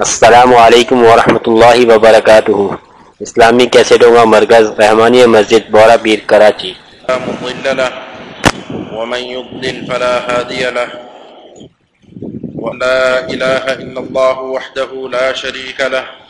السلام علیکم ورحمۃ اللہ وبرکاتہ۔ اسلامی کیسٹوں کا مرکز رحمانی مسجد بورا پیر کراچی۔ مضل له ومن يضلل فلا هادي له۔ ولا إله إلا الله وحده لا شريك له۔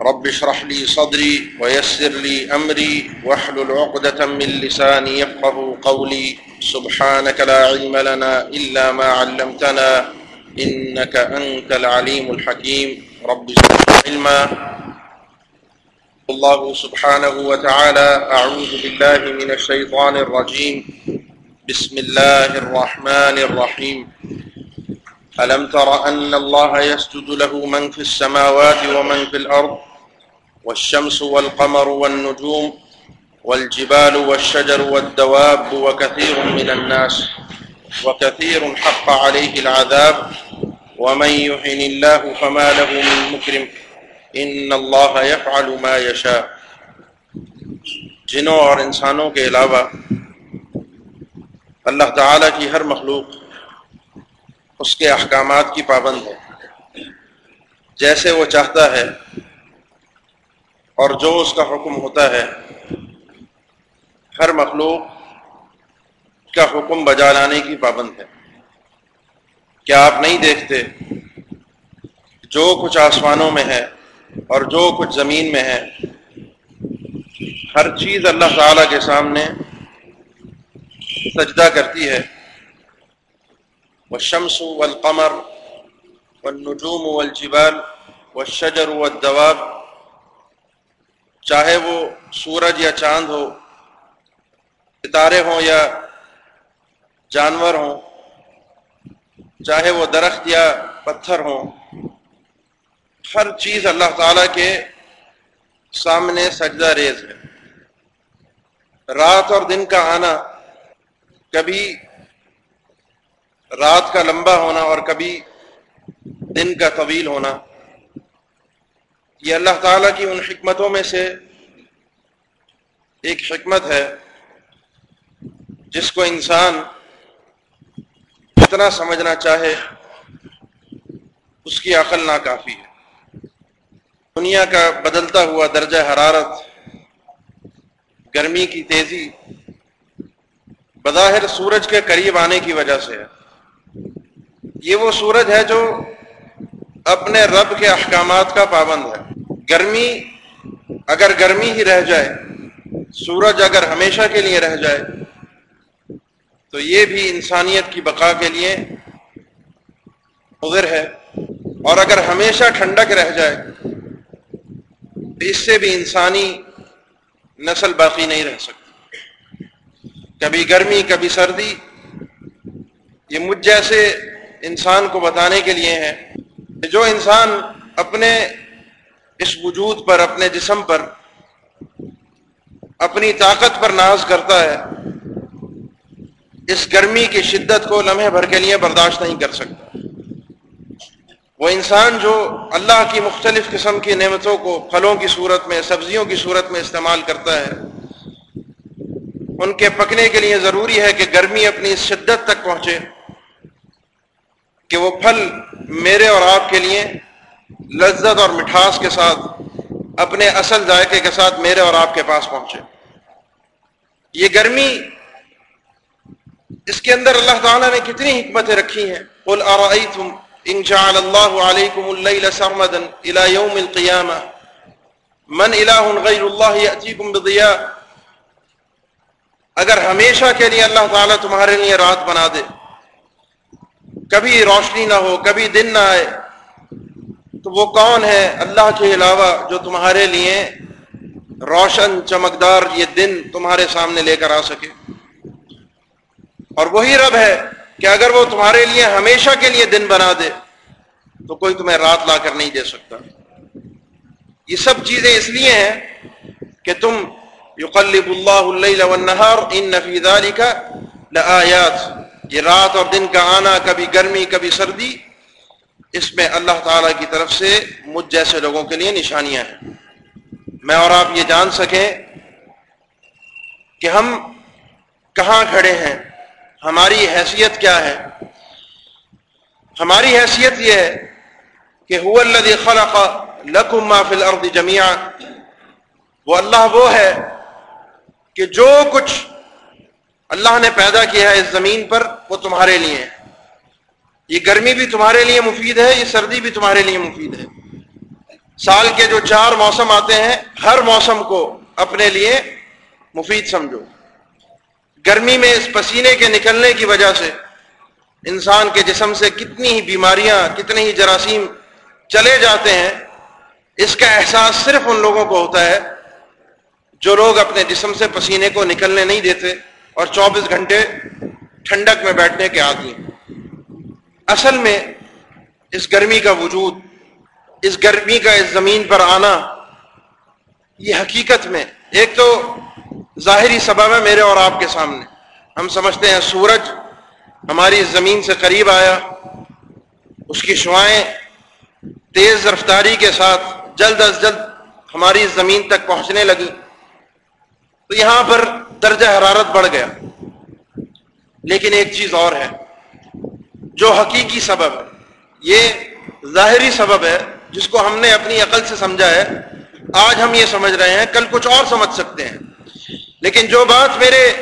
رب اشرح لي صدري ويسر لي أمري واحلل عقدة من لساني يفقه قولي. سبحانك لا علم لنا إلا ما علمتنا، إنك أنت العليم الحكيم. رب زدنا علما. الله سبحانه وتعالى، أعوذ بالله من الشيطان الرجيم. بسم الله الرحمن الرحيم. ألم تر أن الله يسجد له من في السماوات ومن في الأرض والشمس والقمر والنجوم والجبال والشجر والدواب وكثير من الناس وكثير حق عليه العذاب ومن يحن الله فما له من مكرم ان اللہ يفعل ما يشاء جنوں اور انسانوں کے علاوہ اللہ تعالی کی ہر مخلوق اس کے احکامات کی پابند ہے۔ جیسے وہ چاہتا ہے اور جو اس کا حکم ہوتا ہے، ہر مخلوق کا حکم بجا لانے کی پابند ہے۔ کیا آپ نہیں دیکھتے جو کچھ آسمانوں میں ہے اور جو کچھ زمین میں ہے، ہر چیز اللہ تعالی کے سامنے سجدہ کرتی ہے۔ وہ شمس و القمر و نجوم و الجبال و شجر چاہے وہ سورج یا چاند ہو، ستارے ہوں یا جانور ہوں، چاہے وہ درخت یا پتھر ہوں، ہر چیز اللہ تعالی کے سامنے سجدہ ریز ہے۔ رات اور دن کا آنا کبھی رات کا لمبا ہونا اور کبھی دن کا طویل ہونا، یہ اللہ تعالیٰ کی ان حکمتوں میں سے ایک حکمت ہے جس کو انسان جتنا سمجھنا چاہے، اس کی عقل ناکافی ہے۔ دنیا کا بدلتا ہوا درجہ حرارت، گرمی کی تیزی بظاہر سورج کے قریب آنے کی وجہ سے ہے۔ یہ وہ سورج ہے جو اپنے رب کے احکامات کا پابند ہے۔ گرمی اگر گرمی ہی رہ جائے، سورج اگر ہمیشہ کے لیے رہ جائے، تو یہ بھی انسانیت کی بقا کے لیے مضر ہے۔ اور اگر ہمیشہ ٹھنڈک رہ جائے، تو اس سے بھی انسانی نسل باقی نہیں رہ سکتی۔ کبھی گرمی، کبھی سردی، یہ مجھ جیسے انسان کو بتانے کے لیے ہے جو انسان اپنے اس وجود پر، اپنے جسم پر، اپنی طاقت پر ناز کرتا ہے، اس گرمی کی شدت کو لمحے بھر کے لیے برداشت نہیں کر سکتا۔ وہ انسان جو اللہ کی مختلف قسم کی نعمتوں کو پھلوں کی صورت میں، سبزیوں کی صورت میں استعمال کرتا ہے، ان کے پکنے کے لیے ضروری ہے کہ گرمی اپنی شدت تک پہنچے۔ کہ وہ پھل میرے اور آپ کے لیے لذت اور مٹھاس کے ساتھ، اپنے اصل ذائقے کے ساتھ میرے اور آپ کے پاس پہنچے۔ یہ گرمی اس کے اندر اللہ تعالیٰ نے کتنی حکمتیں رکھی ہیں۔ قل ارائیتم ان جعل اللہ علیکم اللیل سرمدا الى یوم القیامہ من الہ غیر اللہ یأتیکم بضیاء اگر ہمیشہ کے لیے اللہ تعالیٰ تمہارے لیے رات بنا دے کبھی روشنی نہ ہو، کبھی دن نہ آئے۔ تو وہ کون ہے اللہ کے علاوہ جو تمہارے لیے روشن، چمکدار یہ دن تمہارے سامنے لے کر آ سکے؟ اور وہی رب ہے کہ اگر وہ تمہارے لیے ہمیشہ کے لیے دن بنا دے، تو کوئی تمہیں رات لا کر نہیں دے سکتا۔ یہ سب چیزیں اس لیے ہیں کہ تم یقلب اللہ اللیل والنہار ان فی ذالک لآیات۔ یہ رات اور دن کا آنا، کبھی گرمی، کبھی سردی، اس میں اللہ تعالی کی طرف سے مجھ جیسے لوگوں کے لیے نشانیاں ہیں۔ میں اور آپ یہ جان سکیں کہ ہم کہاں کھڑے ہیں، ہماری حیثیت کیا ہے۔ ہماری حیثیت یہ ہے کہ هو الذي خلق لكم ما في الارض جميعا وہ اللہ وہ ہے کہ جو کچھ اللہ نے پیدا کیا ہے اس زمین پر وہ تمہارے لیے ہے یہ گرمی بھی تمہارے لیے مفید ہے، یہ سردی بھی تمہارے لیے مفید ہے۔ سال کے جو چار موسم آتے ہیں، ہر موسم کو اپنے لیے مفید سمجھو۔ گرمی میں اس پسینے کے نکلنے کی وجہ سے انسان کے جسم سے کتنی ہی بیماریاں کتنے ہی جراثیم چلے جاتے ہیں۔ اس کا احساس صرف ان لوگوں کو ہوتا ہے جو لوگ اپنے جسم سے پسینے کو نکلنے نہیں دیتے اور چوبیس گھنٹے ٹھنڈک میں بیٹھنے کے عادی ہیں اصل میں اس گرمی کا وجود، اس گرمی کا اس زمین پر آنا، یہ حقیقت میں ایک تو ظاہری سبب ہے میرے اور آپ کے سامنے۔ ہم سمجھتے ہیں سورج ہماری زمین سے قریب آیا، اس کی شعائیں تیز رفتاری کے ساتھ جلد از جلد ہماری زمین تک پہنچنے لگی تو یہاں پر درجہ حرارت بڑھ گیا۔ لیکن ایک چیز اور ہے، جو حقیقی سبب ہے، یہ ظاہری سبب ہے، جس کو ہم نے اپنی عقل سے سمجھا ہے۔ آج ہم یہ سمجھ رہے ہیں، کل کچھ اور سمجھ سکتے ہیں۔ لیکن جو بات میرے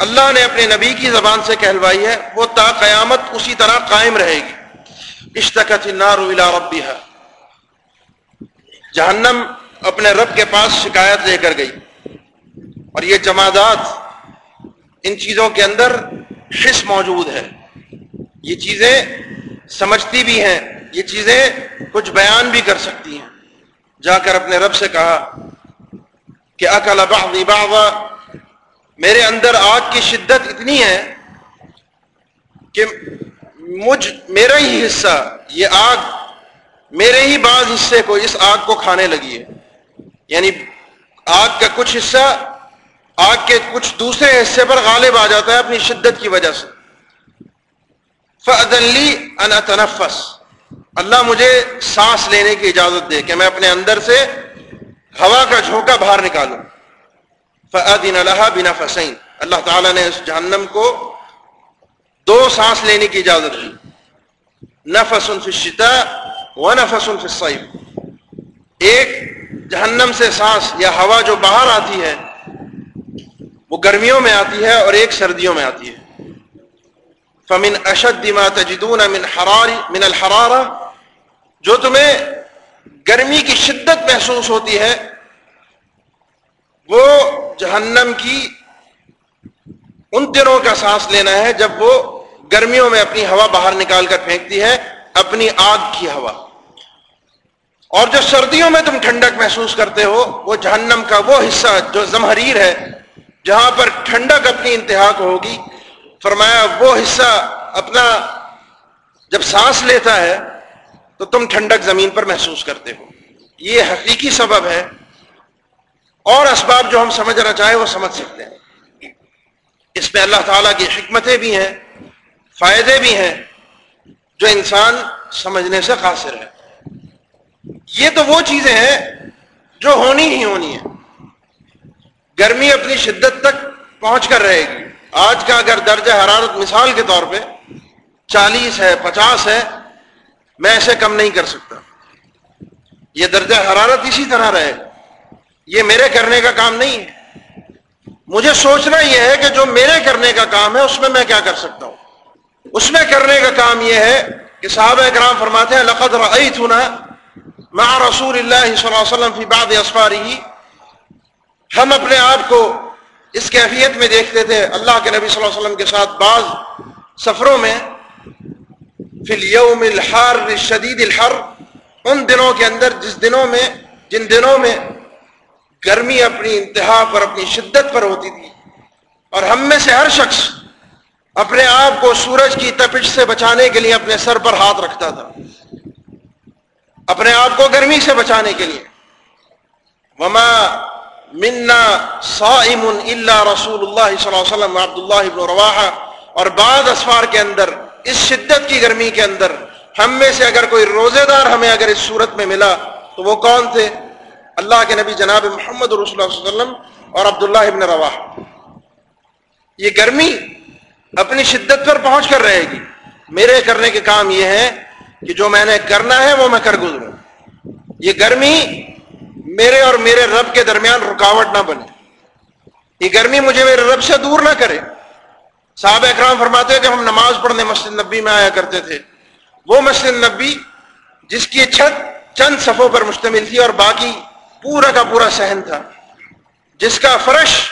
اللہ نے اپنے نبی کی زبان سے کہلوائی ہے، وہ تا قیامت اسی طرح قائم رہے گی۔ اشتقت النار الى ربها۔ جہنم اپنے رب کے پاس شکایت لے کر گئی۔ اور یہ جمادات ان چیزوں کے اندر حص موجود ہے۔ یہ چیزیں سمجھتی بھی ہیں، یہ چیزیں کچھ بیان بھی کر سکتی ہیں۔ جا کر اپنے رب سے کہا کہ اکل بعضی بعضا، میرے اندر آگ کی شدت اتنی ہے کہ مجھ، میرا ہی حصہ، یہ آگ میرے ہی بعض حصے کو اس آگ کو کھانے لگی ہے۔ یعنی آگ کا کچھ حصہ آگ کے کچھ دوسرے حصے پر غالب آ جاتا ہے اپنی شدت کی وجہ سے۔ فضلی ان تنفس اللہ مجھے سانس لینے کی اجازت دے کہ میں اپنے اندر سے ہوا کا جھونکا باہر نکالوں۔ فعدین اللہ بنا فسین اللہ تعالیٰ نے اس جہنم کو دو سانس لینے کی اجازت دی۔ نفس فی الشتاء و نفس فی الصیف ایک جہنم سے سانس یا ہوا جو باہر آتی ہے وہ گرمیوں میں آتی ہے اور ایک سردیوں میں آتی ہے۔ فمن اشد ما تجدون من حرار من الحرارہ جو تمہیں گرمی کی شدت محسوس ہوتی ہے، وہ جہنم کی ان دنوں کا سانس لینا ہے جب وہ گرمیوں میں اپنی ہوا باہر نکال کر پھینکتی ہے، اپنی آگ کی ہوا۔ اور جو سردیوں میں تم ٹھنڈک محسوس کرتے ہو، وہ جہنم کا وہ حصہ جو زمحریر ہے جہاں پر ٹھنڈک اپنی انتہا کو ہوگی، فرمایا وہ حصہ اپنا جب سانس لیتا ہے، تو تم ٹھنڈک زمین پر محسوس کرتے ہو۔ یہ حقیقی سبب ہے۔ اور اسباب جو ہم سمجھنا چاہیں وہ سمجھ سکتے ہیں۔ اس میں اللہ تعالیٰ کی حکمتیں بھی ہیں، فائدے بھی ہیں، جو انسان سمجھنے سے قاصر ہے۔ یہ تو وہ چیزیں ہیں جو ہونی ہی ہونی ہیں۔ گرمی اپنی شدت تک پہنچ کر رہے گی۔ آج کا اگر درجہ حرارت مثال کے طور پہ چالیس ہے، پچاس ہے، میں ایسے کم نہیں کر سکتا۔ یہ درجہ حرارت اسی طرح رہے۔ یہ میرے کرنے کا کام نہیں ہے۔ مجھے سوچنا یہ ہے کہ جو میرے کرنے کا کام ہے، اس میں میں کیا کر سکتا ہوں؟ اس میں کرنے کا کام یہ ہے کہ صحابہ اکرام فرماتے ہیں، لقد رأیتنا مع رسول اللہ صلی اللہ علیہ وسلم فی بعض اسفاری ہم اپنے آپ کو اس کیفیت میں دیکھتے تھے، اللہ کے نبی صلی اللہ علیہ وسلم کے ساتھ بعض سفروں میں، فی اليوم الحار شدید الحر، ان دنوں کے اندر، جس دنوں میں، جن دنوں میں گرمی اپنی انتہا پر، اپنی شدت پر ہوتی تھی۔ اور ہم میں سے ہر شخص اپنے آپ کو سورج کی تپش سے بچانے کے لیے اپنے سر پر ہاتھ رکھتا تھا۔ اپنے آپ کو گرمی سے بچانے کے لیے۔ وما منا صائم الا رسول اللہ صلی اللہ علیہ وسلم عبد اللہ ابن رواحہ، اور بعض اسفار کے اندر، اس شدت کی گرمی کے اندر، ہم میں سے اگر کوئی روزے دار ہمیں اگر اس صورت میں ملا، تو وہ کون تھے؟ اللہ کے نبی جناب محمد رسول اللہ علیہ وسلم اور عبداللہ ابن روا یہ گرمی اپنی شدت پر پہنچ کر رہے گی۔ میرے کرنے کے کام یہ ہے کہ جو میں نے کرنا ہے، وہ میں کر گزروں۔ یہ گرمی میرے اور میرے رب کے درمیان رکاوٹ نہ بنے۔ یہ گرمی مجھے میرے رب سے دور نہ کرے۔ صاحب اکرام فرماتے ہیں کہ ہم نماز پڑھنے مسجد نبی میں آیا کرتے تھے، وہ مسجد نبی جس کی چھت چند صفوں پر مشتمل تھی اور باقی پورا کا پورا سہن تھا، جس کا فرش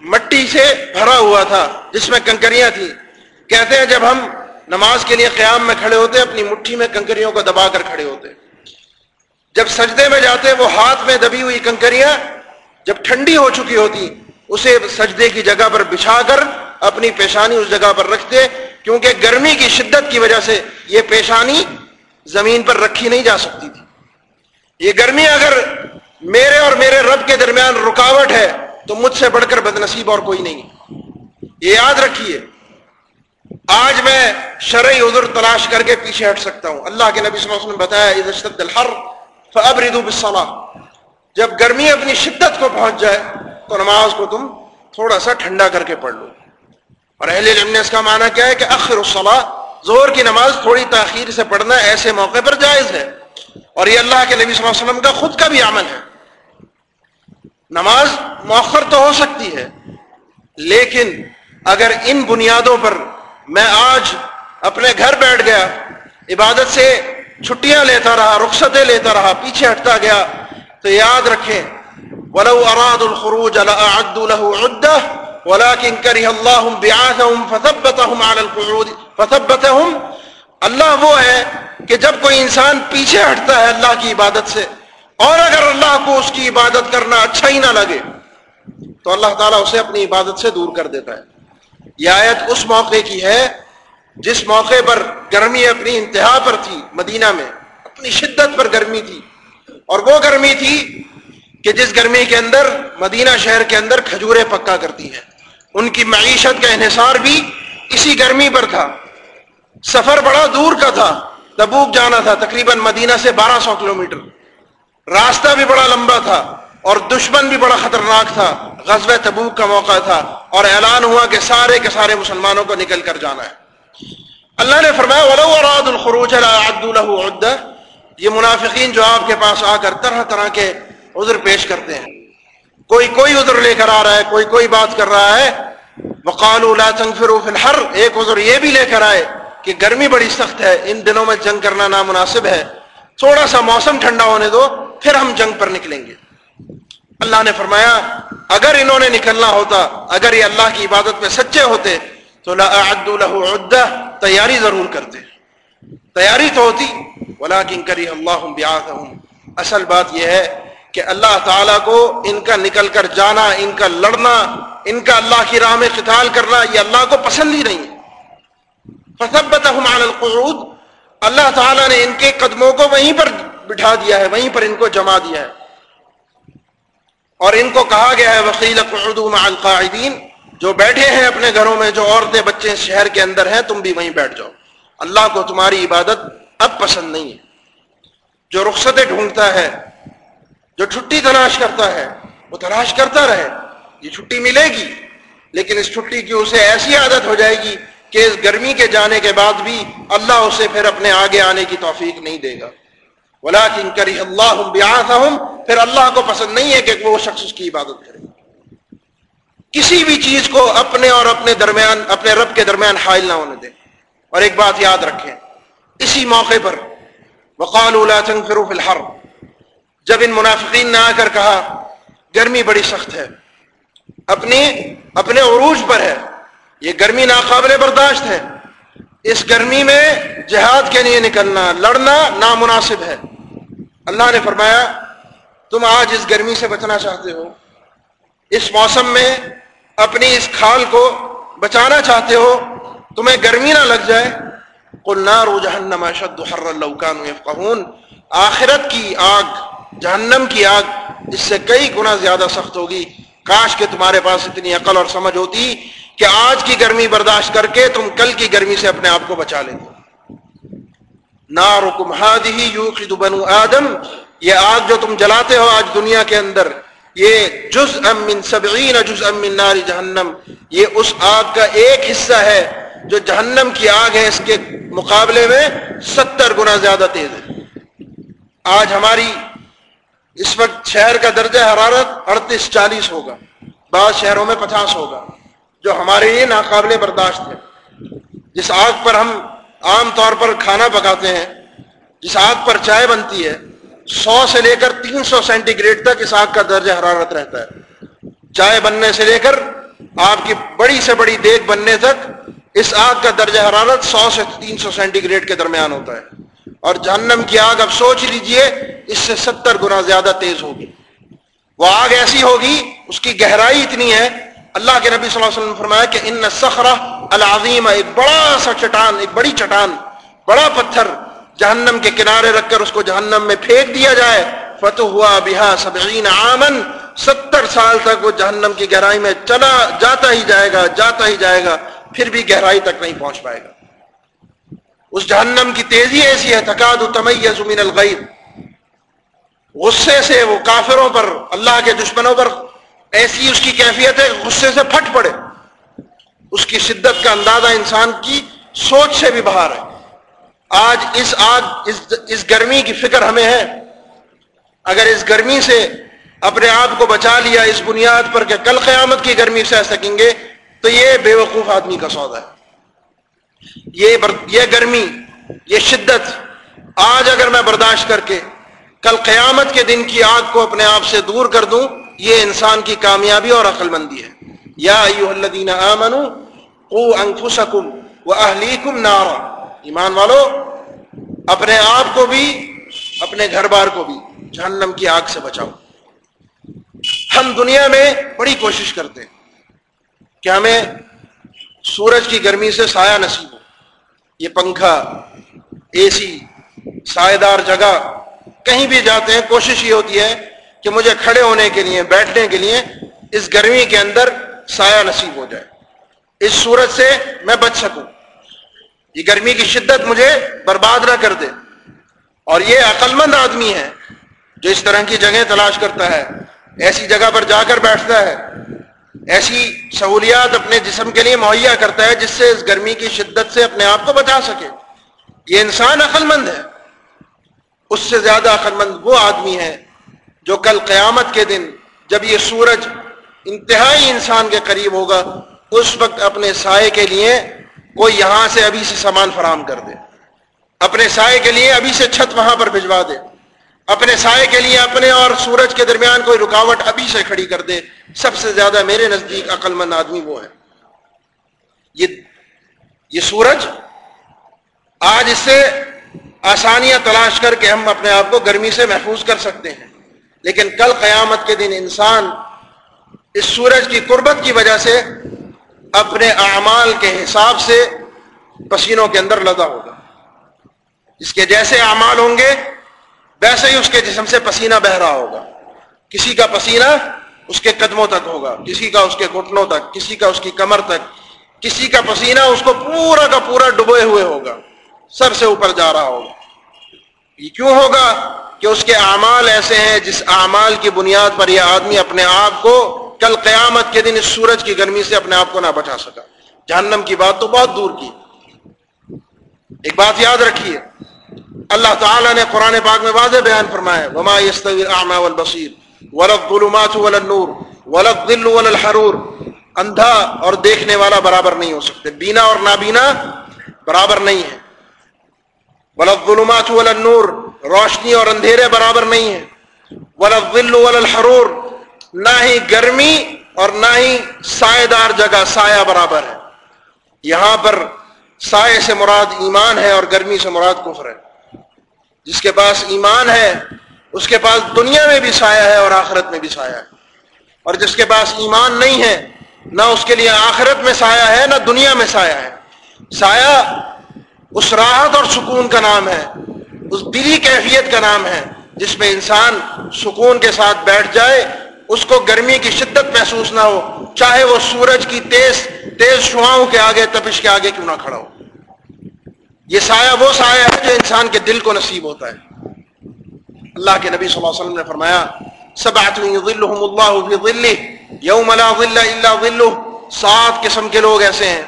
مٹی سے بھرا ہوا تھا، جس میں کنکریاں تھیں۔ کہتے ہیں، جب ہم نماز کے لیے قیام میں کھڑے ہوتے، اپنی مٹھی میں کنکریوں کو دبا کر کھڑے ہوتے۔ جب سجدے میں جاتے وہ ہاتھ میں دبی ہوئی کنکریاں جب ٹھنڈی ہو چکی ہوتی، اسے سجدے کی جگہ پر بچھا کر اپنی پیشانی اس جگہ پر رکھتے، کیونکہ گرمی کی شدت کی وجہ سے یہ پیشانی زمین پر رکھی نہیں جا سکتی تھی۔ یہ گرمی اگر میرے اور میرے رب کے درمیان رکاوٹ ہے، تو مجھ سے بڑھ کر بد نصیب اور کوئی نہیں۔ یہ یاد رکھیے، آج میں شرعی عذر تلاش کر کے پیچھے ہٹ سکتا ہوں۔ اللہ کے نبی صلی اللہ علیہ وسلم بتایا فابردوا بالصلاه جب گرمی اپنی شدت کو پہنچ جائے تو نماز کو تم تھوڑا سا ٹھنڈا کر کے پڑھ لو۔ اور اہل علم نے اس کا معنی کیا ہے کہ اخر الصلاه زور کی نماز تھوڑی تاخیر سے پڑھنا ایسے موقع پر جائز ہے۔ اور یہ اللہ کے نبی صلی اللہ علیہ وسلم کا خود کا بھی عمل ہے۔ نماز مؤخر تو ہو سکتی ہے، لیکن اگر ان بنیادوں پر میں آج اپنے گھر بیٹھ گیا، عبادت سے چھٹیاں لیتا رہا، رخصتیں لیتا رہا، پیچھے ہٹتا گیا۔ تو یاد رکھیں، ولو اراد الخروج لاعدوا له عده ولكن كره الله بعاثهم فثبتهم على القعود، فثبتهم۔ اللہ وہ ہے کہ جب کوئی انسان پیچھے ہٹتا ہے اللہ کی عبادت سے، اور اگر اللہ کو اس کی عبادت کرنا اچھا ہی نہ لگے، تو اللہ تعالیٰ اسے اپنی عبادت سے دور کر دیتا ہے۔ یہ آیت اس موقع کی ہے جس موقع پر گرمی اپنی انتہا پر تھی مدینہ میں، اپنی شدت پر گرمی تھی۔ اور وہ گرمی تھی کہ جس گرمی کے اندر مدینہ شہر کے اندر کھجورے پکا کرتی ہیں۔ ان کی معیشت کا انحصار بھی اسی گرمی پر تھا۔ سفر بڑا دور کا تھا، تبوک جانا تھا، تقریباً مدینہ سے بارہ سو کلو راستہ بھی بڑا لمبا تھا اور دشمن بھی بڑا خطرناک تھا۔ غزب تبوک کا موقع تھا اور اعلان ہوا کہ سارے کے سارے مسلمانوں کو نکل کر جانا ہے۔ اللہ نے فرمایا، ولو اراد الخروج له عده یہ منافقین جو آپ کے پاس آ کر طرح طرح کے عذر پیش کرتے ہیں۔ کوئی کوئی عذر لے کر آ رہا ہے، کوئی کوئی بات کر رہا ہے۔ وقالوا لا تنفروا في الحر۔ ایک عذر یہ بھی لے کر آئے کہ گرمی بڑی سخت ہے، ان دنوں میں جنگ کرنا نامناسب ہے۔ تھوڑا سا موسم ٹھنڈا ہونے دو، پھر ہم جنگ پر نکلیں گے۔ اللہ نے فرمایا، اگر انہوں نے نکلنا ہوتا، اگر یہ اللہ کی عبادت میں سچے ہوتے تو له عدہ، تیاری ضرور کرتے تیاری تو ہوتی، ولیکن کری اللہ اصل بات یہ ہے کہ اللہ تعالیٰ کو ان کا نکل کر جانا، ان کا لڑنا، ان کا اللہ کی راہ میں قتال کرنا، یہ اللہ کو پسند ہی نہیں ہے۔ القعود۔ اللہ تعالیٰ نے ان کے قدموں کو وہیں پر بٹھا دیا ہے، وہیں پر ان کو جما دیا ہے۔ اور ان کو کہا گیا ہے وکیل مع القاعدین جو بیٹھے ہیں اپنے گھروں میں، جو عورتیں بچے شہر کے اندر ہیں، تم بھی وہیں بیٹھ جاؤ۔ اللہ کو تمہاری عبادت اب پسند نہیں ہے۔ جو رخصتیں ڈھونڈتا ہے، جو چھٹی تلاش کرتا ہے، وہ تلاش کرتا رہے۔ یہ چھٹی ملے گی، لیکن اس چھٹی کی اسے ایسی عادت ہو جائے گی کہ اس گرمی کے جانے کے بعد بھی اللہ اسے پھر اپنے آگے آنے کی توفیق نہیں دے گا۔ ولیکن کری اللہ پھر اللہ کو پسند نہیں ہے کہ وہ شخص اس کی عبادت کرے۔ کسی بھی چیز کو اپنے اور اپنے درمیان، اپنے رب کے درمیان حائل نہ ہونے دیں۔ اور ایک بات یاد رکھیں، اسی موقع پر وقال فی الحر۔ جب ان منافقین نے آ کر کہا، گرمی بڑی سخت ہے، اپنی، اپنے عروج پر ہے، یہ گرمی ناقابل برداشت ہے۔ اس گرمی میں جہاد کے لیے نکلنا، لڑنا نامناسب ہے۔ اللہ نے فرمایا، تم آج اس گرمی سے بچنا چاہتے ہو۔ اس موسم میں اپنی اس کھال کو بچانا چاہتے ہو، تمہیں گرمی نہ لگ جائے۔ نار جہنم اشد حر اللوکان یفقہون۔ آخرت کی آگ، جہنم کی آگ، اس سے کئی گنا زیادہ سخت ہوگی۔ کاش کہ تمہارے پاس اتنی عقل اور سمجھ ہوتی کہ آج کی گرمی برداشت کر کے تم کل کی گرمی سے اپنے آپ کو بچا لیتے۔ نارکم ہادی یوقد بنو آدم۔ یہ آگ جو تم جلاتے ہو آج دنیا کے اندر یہ جز من سبعین جز من نار جہنم، یہ اس آگ کا ایک حصہ ہے جو جہنم کی آگ ہے، اس کے مقابلے میں ستر گنا زیادہ تیز ہے۔ آج ہماری اس وقت شہر کا درجہ حرارت اڑتیس، چالیس ہوگا، بعض شہروں میں پچاس ہوگا، جو ہمارے لیے ناقابل برداشت ہے۔ جس آگ پر ہم عام طور پر کھانا پکاتے ہیں، جس آگ پر چائے بنتی ہے سو سے لے کر تین سو سینٹی گریڈ تک اس آگ کا درجہ حرارت رہتا ہے۔ چائے بننے سے لے کر آپ کی بڑی سے بڑی دیگ بننے تک اس آگ کا درجہ حرارت سو سے تین سو سینٹی گریڈ کے درمیان ہوتا ہے۔ اور جہنم کی آگ اب سوچ لیجیے، اس سے ستر گنا زیادہ تیز ہوگی۔ وہ آگ ایسی ہوگی، اس کی گہرائی اتنی ہے۔ اللہ کے نبی صلی اللہ علیہ وسلم نے فرمایا کہ ان سخرہ العظیم، ایک بڑا سا چٹان، ایک بڑی چٹان، بڑا پتھر جہنم کے کنارے رکھ کر اس کو جہنم میں پھینک دیا جائے۔ فتح ہوا بہا سبعین عامن ستر سال تک وہ جہنم کی گہرائی میں چلا، جاتا ہی جائے گا، جاتا ہی جائے گا، پھر بھی گہرائی تک نہیں پہنچ پائے گا۔ اس جہنم کی تیزی ایسی ہے تقاد تمیز من الغیر غصے سے وہ کافروں پر، اللہ کے دشمنوں پر ایسی اس کی کیفیت ہے، غصے سے پھٹ پڑے۔ اس کی شدت کا اندازہ انسان کی سوچ سے بھی باہر ہے۔ آج اس آگ، اس اس گرمی کی فکر ہمیں ہے۔ اگر اس گرمی سے اپنے آپ کو بچا لیا اس بنیاد پر کہ کل قیامت کی گرمی سہ سکیں گے، تو یہ بے وقوف آدمی کا سودا ہے۔ یہ بر... یہ گرمی، یہ شدت، آج اگر میں برداشت کر کے کل قیامت کے دن کی آگ کو اپنے آپ سے دور کر دوں، یہ انسان کی کامیابی اور عقل مندی ہے۔ یا ایوہ الذین آمنوا قو انفسکم و اہلیکم نارا۔ ایمان والو، اپنے آپ کو بھی، اپنے گھر بار کو بھی، جہنم کی آگ سے بچاؤ۔ ہم دنیا میں بڑی کوشش کرتے ہیں کہ ہمیں سورج کی گرمی سے سایہ نصیب ہو۔ یہ پنکھا، اے سی سائے دار جگہ، کہیں بھی جاتے ہیں، کوشش یہ ہوتی ہے کہ مجھے کھڑے ہونے کے لیے، بیٹھنے کے لیے اس گرمی کے اندر سایہ نصیب ہو جائے۔ اس سورج سے میں بچ سکوں۔ یہ گرمی کی شدت مجھے برباد نہ کر دے۔ اور یہ عقل مند آدمی ہے جو اس طرح کی جگہ تلاش کرتا ہے، ایسی جگہ پر جا کر بیٹھتا ہے، ایسی سہولیات اپنے جسم کے لیے مہیا کرتا ہے جس سے اس گرمی کی شدت سے اپنے آپ کو بچا سکے۔ یہ انسان عقل مند ہے۔ اس سے زیادہ عقل مند وہ آدمی ہے جو کل قیامت کے دن جب یہ سورج انتہائی انسان کے قریب ہوگا، اس وقت اپنے سائے کے لیے کوئی یہاں سے ابھی سے سامان فراہم کر دے۔ اپنے سائے کے لیے ابھی سے چھت وہاں پر بھجوا دے۔ اپنے سائے کے لیے اپنے اور سورج کے درمیان کوئی رکاوٹ ابھی سے کھڑی کر دے۔ سب سے زیادہ میرے نزدیک عقل مند آدمی وہ ہے۔ یہ یہ سورج آج اس سے آسانیاں تلاش کر کے ہم اپنے آپ کو گرمی سے محفوظ کر سکتے ہیں۔ لیکن کل قیامت کے دن انسان اس سورج کی قربت کی وجہ سے اپنے اعمال کے حساب سے پسینوں کے اندر لدا ہوگا۔ اس کے جیسے اعمال ہوں گے، ویسے ہی اس کے جسم سے پسینہ بہ رہا ہوگا۔ کسی کا پسینہ اس کے قدموں تک ہوگا، کسی کا اس کے گھٹنوں تک، کسی کا اس کی کمر تک، کسی کا پسینہ اس کو پورا کا پورا ڈبوئے ہوئے ہوگا، سر سے اوپر جا رہا ہوگا۔ یہ کیوں ہوگا کہ اس کے اعمال ایسے ہیں جس اعمال کی بنیاد پر یہ آدمی اپنے آپ کو کل قیامت کے دن اس سورج کی گرمی سے اپنے آپ کو نہ بچا سکا۔ جہنم کی بات تو بہت دور کی۔ ایک بات یاد رکھیے، اللہ تعالیٰ نے قرآن پاک میں واضح بیان فرمایا وما يستوي والبصير، ولا الظلمات ولا النور، ولا الظل ولا الحرور۔ اندھا اور دیکھنے والا برابر نہیں ہو سکتے۔ بینا اور نابینا برابر نہیں ہے۔ ولا الظلمات ولا النور، روشنی اور اندھیرے برابر نہیں ہے ولا الظل ولا الحرور نہ ہی گرمی اور نہ ہی سائے دار جگہ، سایہ برابر ہے۔ یہاں پر سائے سے مراد ایمان ہے اور گرمی سے مراد کفر ہے۔ جس کے پاس ایمان ہے، اس کے پاس دنیا میں بھی سایہ ہے اور آخرت میں بھی سایہ ہے۔ اور جس کے پاس ایمان نہیں ہے، نہ اس کے لیے آخرت میں سایہ ہے، نہ دنیا میں سایہ ہے۔ سایہ اس راحت اور سکون کا نام ہے، اس دلی کیفیت کا نام ہے، جس میں انسان سکون کے ساتھ بیٹھ جائے اس کو گرمی کی شدت محسوس نہ ہو، چاہے وہ سورج کی تیز تیز شعاؤں کے آگے، تپش کے آگے کیوں نہ کھڑا ہو۔ یہ سایہ وہ سایہ ہے جو انسان کے دل کو نصیب ہوتا ہے۔ اللہ کے نبی صلی اللہ علیہ وسلم نے فرمایا یوم لا ظل الا ظلہ سات قسم کے لوگ ایسے ہیں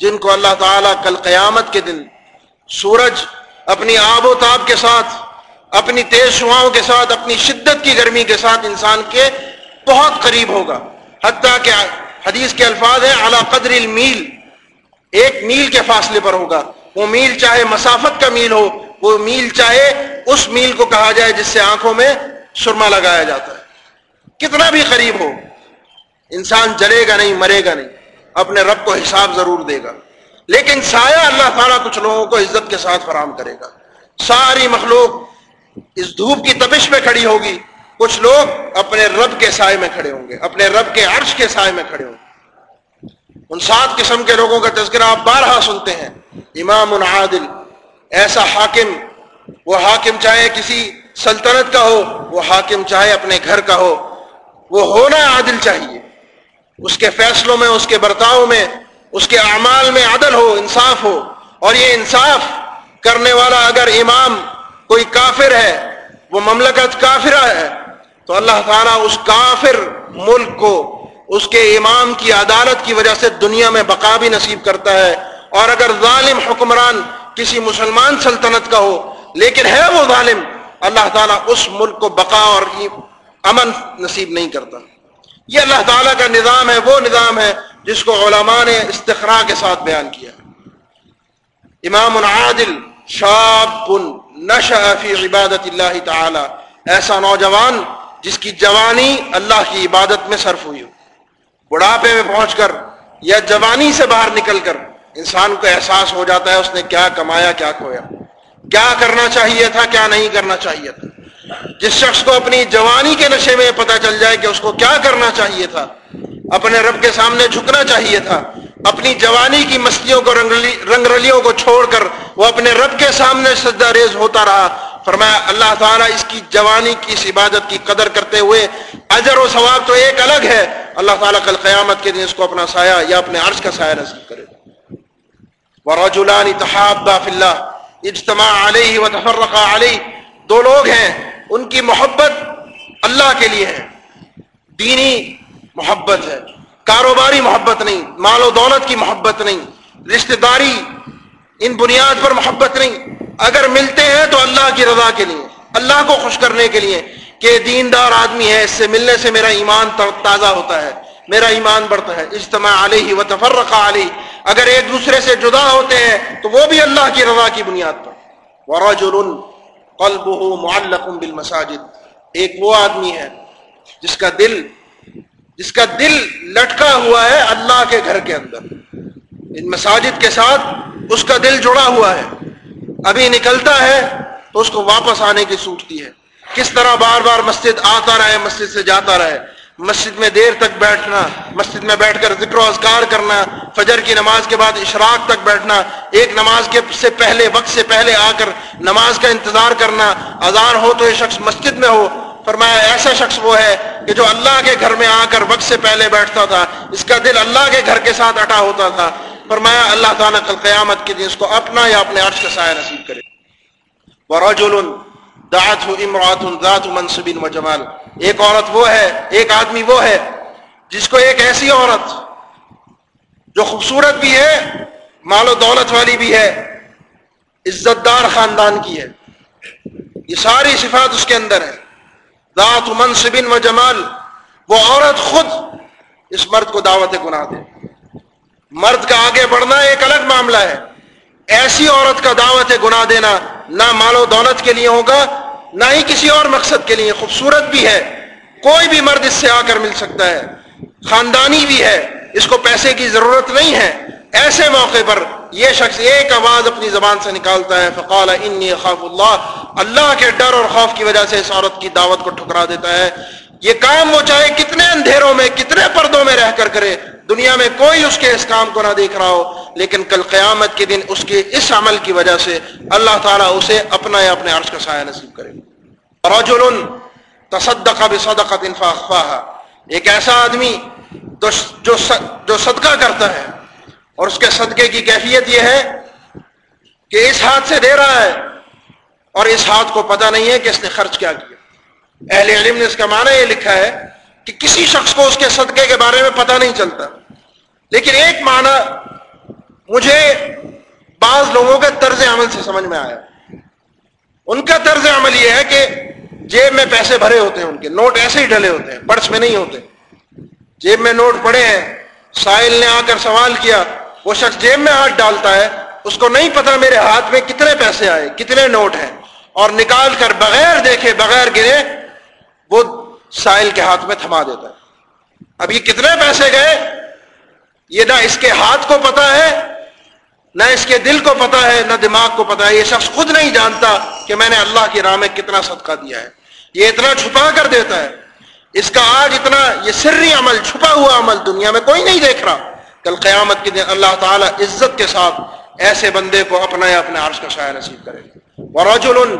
جن کو اللہ تعالیٰ کل قیامت کے دن سورج اپنی آب و تاب کے ساتھ، اپنی تیز شعاؤں کے ساتھ، اپنی شدت کی گرمی کے ساتھ انسان کے بہت قریب ہوگا۔ حتیٰ کہ حدیث کے الفاظ ہیں اعلیٰ قدر المیل ایک میل کے فاصلے پر ہوگا۔ وہ میل چاہے مسافت کا میل ہو، وہ میل چاہے اس میل کو کہا جائے جس سے آنکھوں میں سرما لگایا جاتا ہے۔ کتنا بھی قریب ہو، انسان جلے گا نہیں، مرے گا نہیں، اپنے رب کو حساب ضرور دے گا۔ لیکن سایہ اللہ تعالیٰ کچھ لوگوں کو عزت کے ساتھ فراہم کرے گا۔ ساری مخلوق اس دھوپ کی تپش میں کھڑی ہوگی۔ کچھ لوگ اپنے رب کے سائے میں کھڑے ہوں گے، اپنے رب کے عرش کے سائے میں کھڑے ہوں گے۔ ان سات قسم کے لوگوں کا تذکرہ آپ بارہا سنتے ہیں۔ امام عادل، ایسا حاکم، وہ حاکم چاہے کسی سلطنت کا ہو، وہ حاکم چاہے اپنے گھر کا ہو، وہ ہونا عادل چاہیے۔ اس کے فیصلوں میں، اس کے برتاؤ میں، اس کے اعمال میں عدل ہو، انصاف ہو۔ اور یہ انصاف کرنے والا اگر امام، کوئی کافر ہے، وہ مملکت کافرہ ہے تو اللہ تعالیٰ اس کافر ملک کو، اس کے امام کی عدالت کی وجہ سے دنیا میں بقا بھی نصیب کرتا ہے۔ اور اگر ظالم حکمران کسی مسلمان سلطنت کا ہو، لیکن ہے وہ ظالم، اللہ تعالیٰ اس ملک کو بقا اور امن نصیب نہیں کرتا۔ یہ اللہ تعالیٰ کا نظام ہے، وہ نظام ہے جس کو علماء نے استخرا کے ساتھ بیان کیا۔ امام عادل شاب فی عبادت اللہ تعالی۔ ایسا نوجوان جس کی جوانی اللہ کی عبادت میں صرف ہوئی ہو۔ بڑھاپے میں پہنچ کر یا جوانی سے باہر نکل کر انسان کو احساس ہو جاتا ہے اس نے کیا کمایا، کیا کھویا۔ کیا کرنا چاہیے تھا، کیا نہیں کرنا چاہیے تھا۔ جس شخص کو اپنی جوانی کے نشے میں پتا چل جائے کہ اس کو کیا کرنا چاہیے تھا، اپنے رب کے سامنے جھکنا چاہیے تھا، اپنی جوانی کی مستیوں کو رنگ رلیوں کو چھوڑ کر وہ اپنے رب کے سامنے سجدہ ریز ہوتا رہا فرمایا، اللہ تعالیٰ اس کی جوانی کی اس عبادت کی قدر کرتے ہوئے اجر و ثواب تو ایک الگ ہے۔ اللہ تعالیٰ کل قیامت کے دن اس کو اپنا سایہ یا اپنے عرض کا سایہ نصیب کرے ورجلان تحابا فی اللہ اجتماع علیہ وتفرقا علیہ۔ دو لوگ ہیں، ان کی محبت اللہ کے لیے ہے۔ دینی محبت ہے، کاروباری محبت نہیں، مال و دولت کی محبت نہیں، رشتہ داری ان بنیاد پر محبت نہیں۔ اگر ملتے ہیں تو اللہ کی رضا کے لیے، اللہ کو خوش کرنے کے لیے کہ دیندار آدمی ہے، اس سے ملنے سے میرا ایمان تازہ ہوتا ہے، میرا ایمان بڑھتا ہے۔ اجتماع علیہ و تفرقہ علیہ۔ اگر ایک دوسرے سے جدا ہوتے ہیں تو وہ بھی اللہ کی رضا کی بنیاد پر۔ ورجل قلبه معلق بالمساجد۔ ایک وہ آدمی ہے جس کا دل، جس کا دل لٹکا ہوا ہے اللہ کے گھر کے اندر۔ ان مساجد کے ساتھ اس کا دل جڑا ہوا ہے۔ ابھی نکلتا ہے تو اس کو واپس آنے کی سوچتی ہے۔ کس طرح بار بار مسجد آتا رہے، مسجد سے جاتا رہے۔ مسجد میں دیر تک بیٹھنا، مسجد میں بیٹھ کر ذکر و اذکار کرنا، فجر کی نماز کے بعد اشراق تک بیٹھنا، ایک نماز کے سے پہلے، وقت سے پہلے آ کر نماز کا انتظار کرنا اذان ہو تو یہ شخص مسجد میں ہو۔ فرمایا ایسا شخص وہ ہے کہ جو اللہ کے گھر میں آ کر وقت سے پہلے بیٹھتا تھا، اس کا دل اللہ کے گھر کے ساتھ اٹا ہوتا تھا۔ فرمایا، اللہ تعالیٰ کل قیامت کے دن اس کو اپنا یا اپنے عرش کا سایہ نصیب کرے۔ ورجل دعت امرات ذات منصب و جمال۔ ایک عورت وہ ہے، ایک آدمی وہ ہے، جس کو ایک ایسی عورت جو خوبصورت بھی ہے، مال و دولت والی بھی ہے عزت دار خاندان کی ہے۔ یہ ساری صفات اس کے اندر ہے ذات منصب و جمال۔ وہ عورت خود اس مرد کو دعوت گناہ دے۔ مرد کا آگے بڑھنا ایک الگ معاملہ ہے۔ ایسی عورت کا دعوت گناہ دینا، نہ مال و دولت کے لیے ہوگا، نہ ہی کسی اور مقصد کے لیے۔ خوبصورت بھی ہے۔ کوئی بھی مرد اس سے آ کر مل سکتا ہے۔ خاندانی بھی ہے۔ اس کو پیسے کی ضرورت نہیں ہے۔ ایسے موقع پر یہ شخص ایک آواز اپنی زبان سے نکالتا ہے۔ فقال، انی خاف اللہ اللہ کے ڈر اور خوف کی وجہ سے اس عورت کی دعوت کو ٹھکرا دیتا ہے۔ یہ کام وہ چاہے کتنے اندھیروں میں، کتنے پردوں میں رہ کر کرے۔ دنیا میں کوئی اس کے اس کام کو نہ دیکھ رہا ہو، لیکن کل قیامت کے دن اس کے اس عمل کی وجہ سے اللہ تعالیٰ اسے اپنا یا اپنے عرش کا سایہ نصیب کرے رجل تصدق بصدقت ایک ایسا آدمی جو صدقہ کرتا ہے، اور اس کے صدقے کی کیفیت یہ ہے کہ اس ہاتھ سے دے رہا ہے، اور اس ہاتھ کو پتہ نہیں ہے کہ اس نے خرچ کیا کیا۔ اہل علم نے اس کا معنی یہ لکھا ہے کہ کسی شخص کو اس کے صدقے کے بارے میں پتہ نہیں چلتا۔ لیکن ایک معنی مجھے بعض لوگوں کے طرز عمل سے سمجھ میں آیا۔ ان کا طرز عمل یہ ہے کہ جیب میں پیسے بھرے ہوتے ہیں ان کے، نوٹ ایسے ہی ڈلے ہوتے ہیں، پرس میں نہیں ہوتے۔ جیب میں نوٹ پڑے ہیں ساحل نے آ کر سوال کیا، وہ شخص جیب میں ہاتھ ڈالتا ہے، اس کو نہیں پتا میرے ہاتھ میں کتنے پیسے آئے، کتنے نوٹ ہیں۔ اور نکال کر بغیر دیکھے، بغیر گرے، وہ ساحل کے ہاتھ میں تھما دیتا ہے۔ اب یہ کتنے پیسے گئے؟ یہ نہ اس کے ہاتھ کو پتا ہے، نہ اس کے دل کو پتا ہے، نہ دماغ کو پتا ہے۔ یہ شخص خود نہیں جانتا کہ میں نے اللہ کی راہ میں کتنا صدقہ دیا ہے۔ یہ اتنا چھپا کر دیتا ہے۔ اس کا آج اتنا، یہ سری عمل، چھپا ہوا عمل دنیا میں کوئی نہیں دیکھ رہا۔ کل قیامت کے دن اللہ تعالیٰ عزت کے ساتھ ایسے بندے کو اپنا یا اپنے عرش کا شاعر نصیب کرے ورجل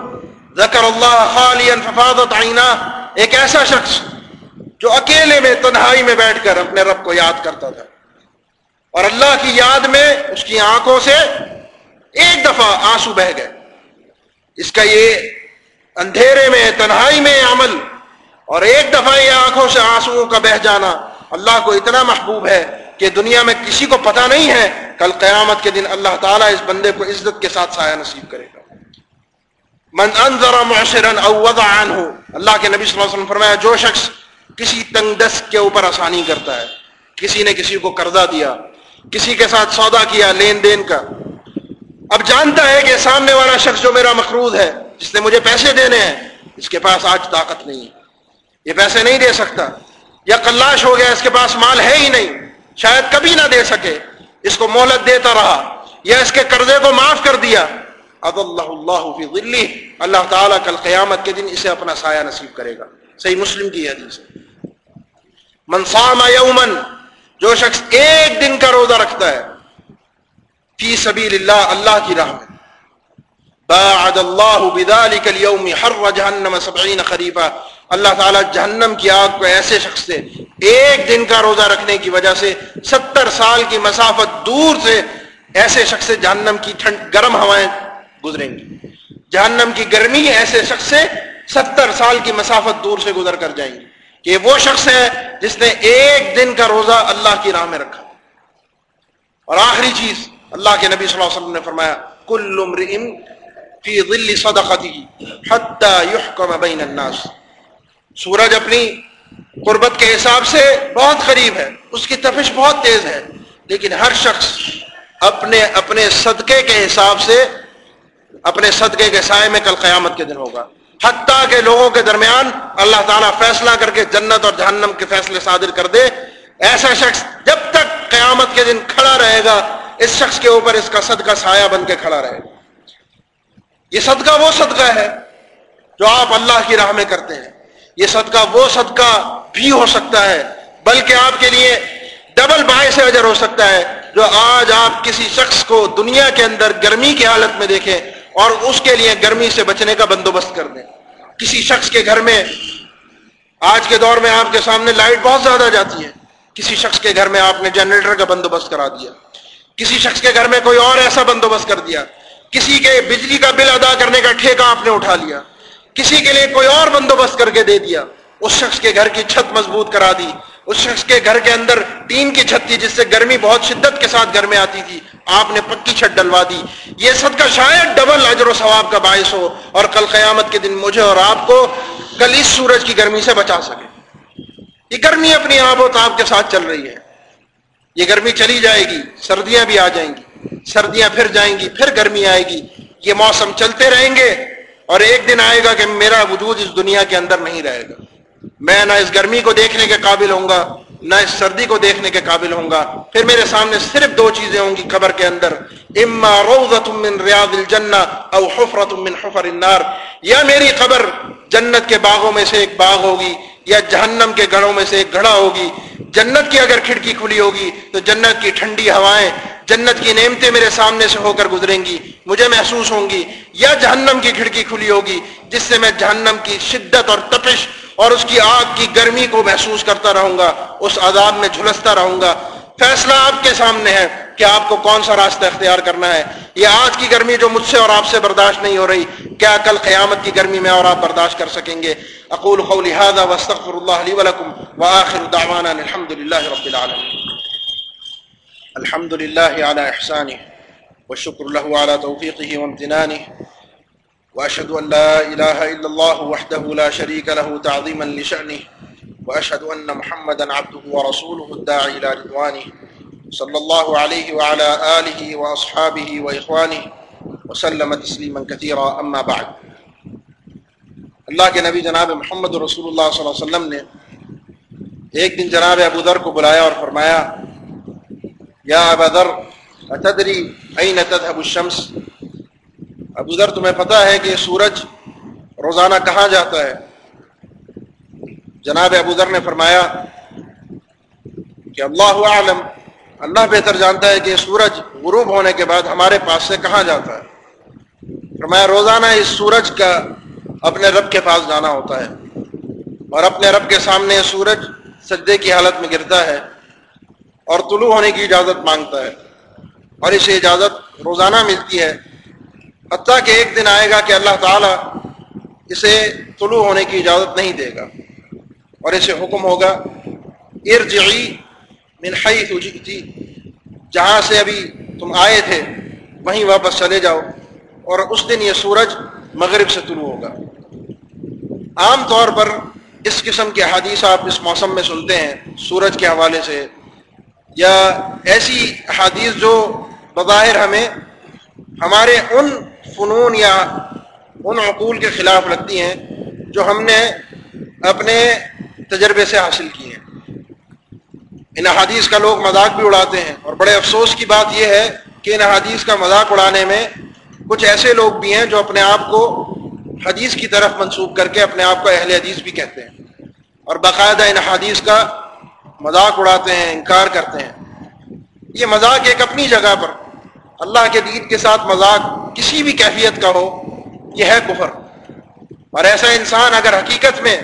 ذکر اللہ خالیا ففاضت ایک ایسا شخص جو اکیلے میں تنہائی میں بیٹھ کر اپنے رب کو یاد کرتا تھا۔ اور اللہ کی یاد میں اس کی آنکھوں سے ایک دفعہ آنسو بہ گئے۔ اس کا یہ اندھیرے میں، تنہائی میں عمل اور ایک دفعہ یہ آنکھوں سے آنسو کا بہ جانا اللہ کو اتنا محبوب ہے کہ دنیا میں کسی کو پتہ نہیں ہے، کل قیامت کے دن اللہ تعالیٰ اس بندے کو عزت کے ساتھ سایہ نصیب کرے گا۔ من انظر معشرا او وضع عنہ اللہ کے نبی صلی اللہ علیہ وسلم فرمایا، جو شخص کسی تنگ دست کے اوپر آسانی کرتا ہے، کسی نے کسی کو قرضہ دیا، کسی کے ساتھ سودا کیا، لین دین کا۔ اب جانتا ہے کہ سامنے والا شخص جو میرا مقروض ہے، جس نے مجھے پیسے دینے ہیں، اس کے پاس آج طاقت نہیں۔ ہے یہ پیسے نہیں دے سکتا۔ یا کلاش ہو گیا، اس کے پاس مال ہے ہی نہیں۔ شاید کبھی نہ دے سکے۔ اس کو مہلت دیتا رہا، یا اس کے قرضے کو معاف کر دیا۔ اد اللہ اللہ فی ظلی اللہ تعالیٰ کل قیامت کے دن اسے اپنا سایہ نصیب کرے گا۔ صحیح مسلم کی حدیث منصام یومن جو شخص ایک دن کا روزہ رکھتا ہے، فی سبیل اللہ اللہ کی راہ میں۔ باعد اللہ بذلك اليوم حر جہنم سبعین خریفہ اللہ تعالیٰ جہنم کی آگ کو ایسے شخص سے ایک دن کا روزہ رکھنے کی وجہ سے ستر سال کی مسافت دور سے ایسے شخص سے جہنم کی ٹھنڈ، گرم ہوائیں گزریں گی۔ جہنم کی گرمی ایسے شخص سے ستر سال کی مسافت دور سے گزر کر جائیں گی کہ وہ شخص ہے جس نے ایک دن کا روزہ اللہ کی راہ میں رکھا۔ اور آخری چیز اللہ کے نبی صلی اللہ علیہ وسلم نے فرمایا، کل فی ظل صدقتی حتی یحکم بین الناس۔ سورج اپنی قربت کے حساب سے بہت قریب ہے، اس کی تفش بہت تیز ہے، لیکن ہر شخص اپنے اپنے صدقے کے حساب سے اپنے صدقے کے سائے میں کل قیامت کے دن ہوگا۔ حتیٰ کہ لوگوں کے درمیان اللہ تعالیٰ فیصلہ کر کے جنت اور جہنم کے فیصلے صادر کر دے۔ ایسا شخص جب تک قیامت کے دن کھڑا رہے گا، اس شخص کے اوپر اس کا صدقہ سایہ بن کے کھڑا رہے گا۔ یہ صدقہ وہ صدقہ ہے جو آپ اللہ کی راہ میں کرتے ہیں۔ یہ صدقہ وہ صدقہ بھی ہو سکتا ہے، بلکہ آپ کے لیے ڈبل باعث اجر ہو سکتا ہے۔ جو آج آپ کسی شخص کو دنیا کے اندر گرمی کی حالت میں دیکھیں اور اس کے لیے گرمی سے بچنے کا بندوبست کر دیں۔ کسی شخص کے گھر میں آج کے دور میں آپ کے سامنے لائٹ بہت زیادہ جاتی ہے۔ کسی شخص کے گھر میں آپ نے جنریٹر کا بندوبست کرا دیا۔ کسی شخص کے گھر میں کوئی اور ایسا بندوبست کر دیا۔ کسی کے بجلی کا بل ادا کرنے کا ٹھیکہ آپ نے اٹھا لیا۔ کسی کے لیے کوئی اور بندوبست کر کے دے دیا۔ اس شخص کے گھر کی چھت مضبوط کرا دی۔ اس شخص کے گھر کے اندر ٹین کی چھت تھی جس سے گرمی بہت شدت کے ساتھ گھر میں آتی تھی۔ آپ نے پکی چھت ڈلوا دی۔ یہ صدقہ شاید ڈبل اجر و ثواب کا باعث ہو اور کل قیامت کے دن مجھے اور آپ کو کل اس سورج کی گرمی سے بچا سکے۔ یہ گرمی اپنی آب و تاب کے ساتھ چل رہی ہے۔ یہ گرمی چلی جائے گی، سردیاں بھی آ جائیں گی۔ سردیاں پھر جائیں گی، پھر گرمی آئے گی۔ یہ موسم چلتے رہیں گے اور ایک دن آئے گا کہ میرا وجود اس دنیا کے اندر نہیں رہے گا۔ میں نہ اس گرمی کو دیکھنے کے قابل ہوں گا، نہ اس سردی کو دیکھنے کے قابل ہوں گا۔ پھر میرے سامنے صرف دو چیزیں ہوں گی قبر کے اندر۔ اما روزت من ریاض الجنہ او حفرت من حفر النار۔ یا میری قبر جنت کے باغوں میں سے ایک باغ ہوگی، یا جہنم کے گڑھوں میں سے ایک گھڑا ہوگی۔ جنت کی اگر کھڑکی کھلی ہوگی تو جنت کی ٹھنڈی ہوائیں، جنت کی نعمتیں میرے سامنے سے ہو کر گزریں گی، مجھے محسوس ہوں گی۔ یا جہنم کی کھڑکی کھلی ہوگی، جس سے میں جہنم کی شدت اور تپش اور اس کی آگ کی گرمی کو محسوس کرتا رہوں گا، اس عذاب میں جھلستا رہوں گا۔ فیصلہ آپ کے سامنے ہے کہ آپ کو کون سا راستہ اختیار کرنا ہے۔ یہ آج کی گرمی جو مجھ سے اور آپ سے برداشت نہیں ہو رہی، کیا کل قیامت کی گرمی میں اور آپ برداشت کر سکیں گے؟ اقول قولی هذا واستغفر الله لي ولكم واخر دعوانا الحمد لله رب العالمين۔ الحمد لله على احسانه والشكر له على توفيقه وامتنانه واشهد ان لا اله الا الله وحده لا شريك له تعظيما لشانه واشهد ان محمدا عبده ورسوله الداعي الى رضوانه، صلى الله عليه وعلى اله واصحابه واخوانه وسلم تسليما كثيرا اما بعد. اللہ کے نبی جناب محمد رسول اللہ صلی اللہ علیہ وسلم نے ایک دن جناب ابو ذر کو بلایا اور فرمایا، یا ابا ذر اتدری این تذهب الشمس؟ ابو ذر، تمہیں پتہ ہے کہ سورج روزانہ کہاں جاتا ہے؟ جناب ابو ذر نے فرمایا کہ اللہ عالم اللہ بہتر جانتا ہے کہ سورج غروب ہونے کے بعد ہمارے پاس سے کہاں جاتا ہے۔ فرمایا روزانہ اس سورج کا اپنے رب کے پاس جانا ہوتا ہے اور اپنے رب کے سامنے سورج سجدے کی حالت میں گرتا ہے اور طلوع ہونے کی اجازت مانگتا ہے اور اسے اجازت روزانہ ملتی ہے۔ حتیٰ کہ ایک دن آئے گا کہ اللہ تعالیٰ اسے طلوع ہونے کی اجازت نہیں دے گا اور اسے حکم ہوگا، ارجعی من حیث جئتی، جہاں سے ابھی تم آئے تھے، وہیں واپس چلے جاؤ اور اس دن یہ سورج مغرب سے طلوع ہوگا۔ عام طور پر اس قسم کے حادث آپ اس موسم میں سنتے ہیں، سورج کے حوالے سے، یا ایسی حادیث جو بظاہر ہمیں، ہمارے ان فنون یا ان عقول کے خلاف لگتی ہیں جو ہم نے اپنے تجربے سے حاصل کی ہیں۔ ان حادیث کا لوگ مذاق بھی اڑاتے ہیں اور بڑے افسوس کی بات یہ ہے کہ ان حادیث کا مذاق اڑانے میں کچھ ایسے لوگ بھی ہیں جو اپنے آپ کو حدیث کی طرف منسوخ کر کے اپنے آپ کو اہل حدیث بھی کہتے ہیں اور باقاعدہ ان حدیث کا مذاق اڑاتے ہیں، انکار کرتے ہیں۔ یہ مذاق ایک اپنی جگہ پر اللہ کے دین کے ساتھ مذاق کسی بھی کیفیت کا ہو، یہ ہے کفر۔ اور ایسا انسان اگر حقیقت میں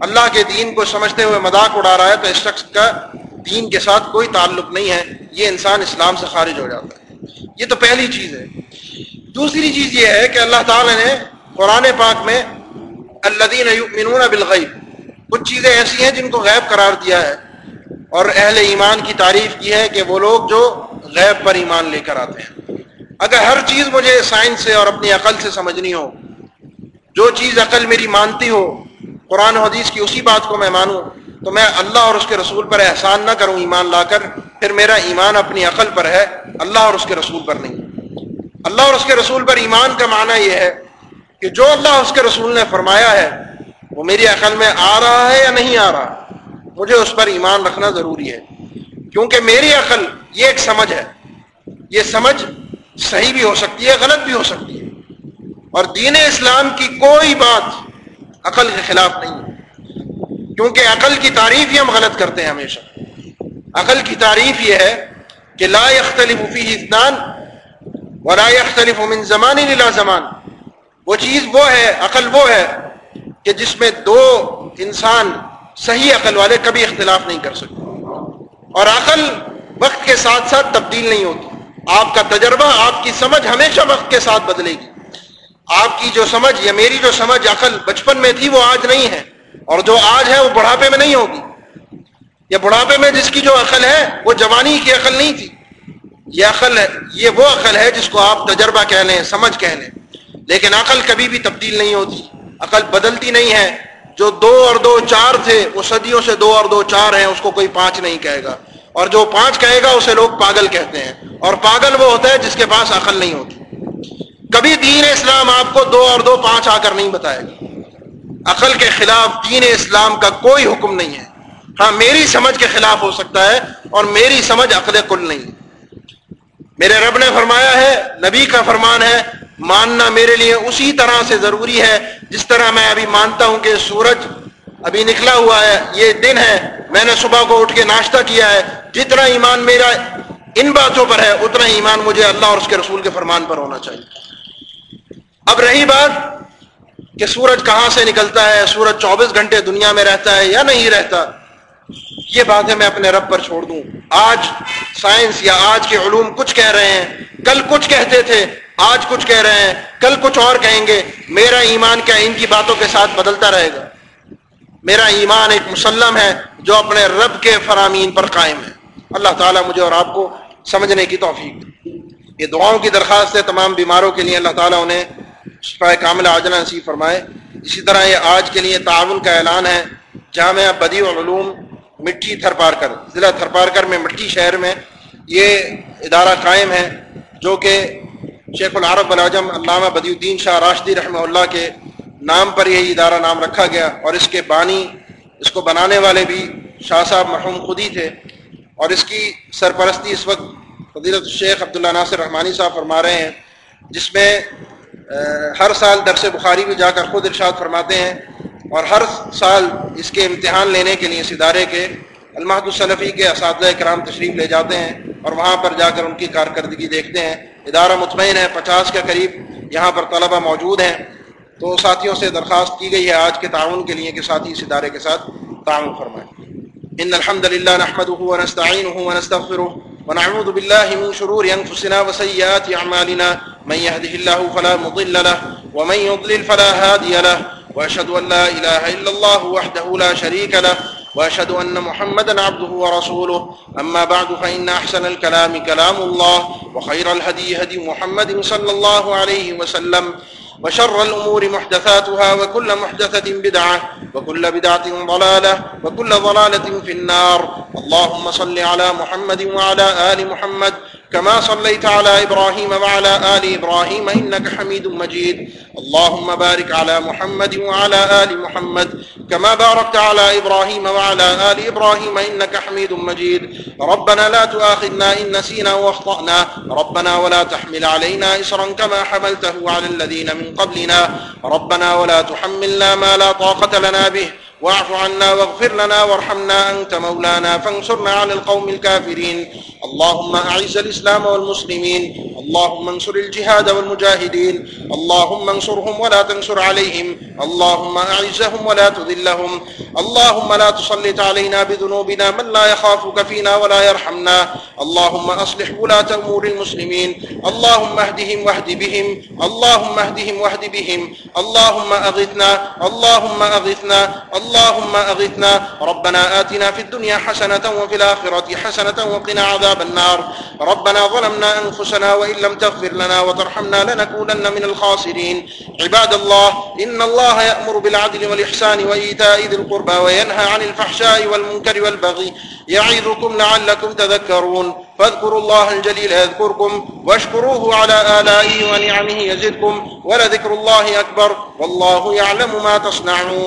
اللہ کے دین کو سمجھتے ہوئے مذاق اڑا رہا ہے، تو اس شخص کا دین کے ساتھ کوئی تعلق نہیں ہے، یہ انسان اسلام سے خارج ہو جاتا ہے۔ یہ تو پہلی چیز ہے۔ دوسری چیز یہ ہے کہ اللہ تعالی نے قرآن پاک میں یؤمنون بالغیب، کچھ چیزیں ایسی ہیں جن کو غیب قرار دیا ہے۔ اور اہل ایمان کی تعریف کی ہے کہ وہ لوگ جو غیب پر ایمان لے کر آتے ہیں۔ اگر ہر چیز مجھے سائنس سے اور اپنی عقل سے سمجھنی ہو، جو چیز عقل میری مانتی ہو، قرآن حدیث کی اسی بات کو میں مانوں، تو میں اللہ اور اس کے رسول پر احسان نہ کروں، ایمان لا کر، پھر میرا ایمان اپنی عقل پر ہے، اللہ اور اس کے رسول پر نہیں۔ اللہ اور اس کے رسول پر ایمان کا معنی یہ ہے کہ جو اللہ اس کے رسول نے فرمایا ہے، وہ میری عقل میں آ رہا ہے یا نہیں آ رہا، مجھے اس پر ایمان رکھنا ضروری ہے۔ کیونکہ میری عقل یہ ایک سمجھ ہے۔ یہ سمجھ صحیح بھی ہو سکتی ہے، غلط بھی ہو سکتی ہے۔ اور دین اسلام کی کوئی بات عقل کے خلاف نہیں ہے۔ کیونکہ عقل کی تعریف ہی ہم غلط کرتے ہیں ہمیشہ۔ عقل کی تعریف یہ ہے کہ لا يختلف فيه اثنان ولا يختلف من زمان الى زمان۔ وہ چیز وہ ہے، عقل وہ ہے کہ جس میں دو انسان صحیح عقل والے کبھی اختلاف نہیں کر سکتے۔ اور عقل وقت کے ساتھ ساتھ تبدیل نہیں ہوتی۔ آپ کا تجربہ، آپ کی سمجھ ہمیشہ وقت کے ساتھ بدلے گی۔ آپ کی جو سمجھ یا میری جو سمجھ عقل بچپن میں تھی وہ آج نہیں ہے، اور جو آج ہے وہ بڑھاپے میں نہیں ہوگی۔ یا بڑھاپے میں جس کی جو عقل ہے وہ جوانی کی عقل نہیں تھی۔ یہ عقل ہے، یہ وہ عقل ہے جس کو آپ تجربہ کہہ لیں، سمجھ کہہ لیں۔ لیکن عقل کبھی بھی تبدیل نہیں ہوتی۔ عقل بدلتی نہیں ہے۔ جو دو اور دو چار تھے، وہ صدیوں سے دو اور دو چار ہیں، اس کو کوئی پانچ نہیں کہے گا۔ اور جو پانچ کہے گا، اسے لوگ پاگل کہتے ہیں۔ اور پاگل وہ ہوتا ہے جس کے پاس عقل نہیں ہوتی۔ کبھی دین اسلام آپ کو دو اور دو پانچ آ کر نہیں بتائے گا۔ عقل کے خلاف دین اسلام کا کوئی حکم نہیں ہے۔ ہاں میری سمجھ کے خلاف ہو سکتا ہے اور میری سمجھ عقل کل نہیں میرے رب نے فرمایا ہے، نبی کا فرمان ہے ماننا میرے لیے اسی طرح سے ضروری ہے جس طرح میں ابھی مانتا ہوں کہ سورج ابھی نکلا ہوا ہے، یہ دن ہے، میں نے صبح کو اٹھ کے ناشتہ کیا ہے، جتنا ایمان میرا ان باتوں پر ہے، اتنا ایمان مجھے اللہ اور اس کے رسول کے فرمان پر ہونا چاہیے۔ اب رہی بات کہ سورج کہاں سے نکلتا ہے، سورج چوبیس گھنٹے دنیا میں رہتا ہے یا نہیں رہتا، یہ باتیں میں اپنے رب پر چھوڑ دوں۔ آج سائنس یا آج کے علوم کچھ کہہ رہے ہیں، کل کچھ کہتے تھے آج کچھ کہہ رہے ہیں، کل کچھ اور کہیں گے۔ میرا ایمان کیا ان کی باتوں کے ساتھ بدلتا رہے گا؟ میرا ایمان ایک مسلم ہے جو اپنے رب کے فرامین پر قائم ہے۔ اللہ تعالیٰ مجھے اور آپ کو سمجھنے کی توفیق یہ دعاؤں کی درخواست ہے تمام بیماروں کے لیے۔ اللہ تعالیٰ انہیں شفا کامل عاجلہ نصیب فرمائے۔ اسی طرح یہ آج کے لیے تعاون کا اعلان ہے۔ جامعہ بدی علوم مٹی تھر ضلع تھر میں، مٹی شہر میں یہ ادارہ قائم ہے جو کہ شیخ العرب العجم علامہ بدی الدین شاہ راشدی رحمہ اللہ کے نام پر یہی ادارہ نام رکھا گیا اور اس کے بانی، اس کو بنانے والے بھی شاہ صاحب مرحوم خودی تھے اور اس کی سرپرستی اس وقت فضیلت الشیخ عبداللہ ناصر رحمانی صاحب فرما رہے ہیں، جس میں ہر سال درس بخاری بھی جا کر خود ارشاد فرماتے ہیں اور ہر سال اس کے امتحان لینے کے لیے اس ادارے کے المحد الصنفی کے اساتذہ کرام تشریف لے جاتے ہیں اور وہاں پر جا کر ان کی کارکردگی دیکھتے ہیں۔ ادارہ مطمئن ہے، پچاس کے قریب یہاں پر طلبہ موجود ہیں۔ تو ساتھیوں سے درخواست کی گئی ہے آج کے تعاون کے لیے کہ ساتھی اس ادارے کے ساتھ تعاون فرمائیں۔ ان الحمد للہ نحمده ونستعینه ونستغفره ونعوذ بالله من شرور انفسنا وسيئات اعمالنا من يهده الله فلا مضل له ومن يضلل فلا هادي له واشهد ان لا اله الا الله وحده لا شريك له وأشهد أن محمدا عبده ورسوله. أما بعد، فإن أحسن الكلام كلام الله، وخير الهدي هدي محمد صلى الله عليه وسلم، وشر الأمور محدثاتها، وكل محدثة بدعة، وكل بدعة ضلالة، وكل ضلالة في النار. اللهم صل على محمد وعلى آل محمد كما صليت على إبراهيم وعلى آل إبراهيم إنك حميد مجيد. اللهم بارك على محمد وعلى آل محمد كما باركت على إبراهيم وعلى آل إبراهيم إنك حميد مجيد. ربنا لا تؤاخذنا إن نسينا واخطأنا. ربنا ولا تحمل علينا إسرا كما حملته على الذين من قبلنا. ربنا ولا تحملنا ما لا طاقة لنا به. واعف عنا واغفر لنا وارحمنا أنت مولانا فانصرنا على القوم الكافرين. اللهم أعز الإسلام والمسلمين. اللهم انصر الجهاد والمجاهدين. اللهم انصرهم ولا تنصر عليهم. اللهم أعزهم ولا تذلهم. اللهم لا تسلط علينا بذنوبنا من لا يخافك فينا ولا يرحمنا. اللهم أصلح ولاة أمور المسلمين. اللهم اهدهم واهد بهم. اللهم اهدهم واهد بهم. اللهم أغثنا. اللهم أغثنا. اللهم اللهم أغثنا ربنا آتنا في الدنيا حسنة وفي الآخرة حسنة وقنا عذاب النار. ربنا ظلمنا أنفسنا وإن لم تغفر لنا وترحمنا لنكونن من الخاسرين. عباد الله، إن الله يأمر بالعدل والإحسان وإيتاء ذي القربى وينهى عن الفحشاء والمنكر والبغي يعظكم لعلكم تذكرون. فاذكروا الله الجليل يذكركم واشكروه على آلائه ونعمه يزدكم ولذكر الله أكبر. والله يعلم ما تصنعون.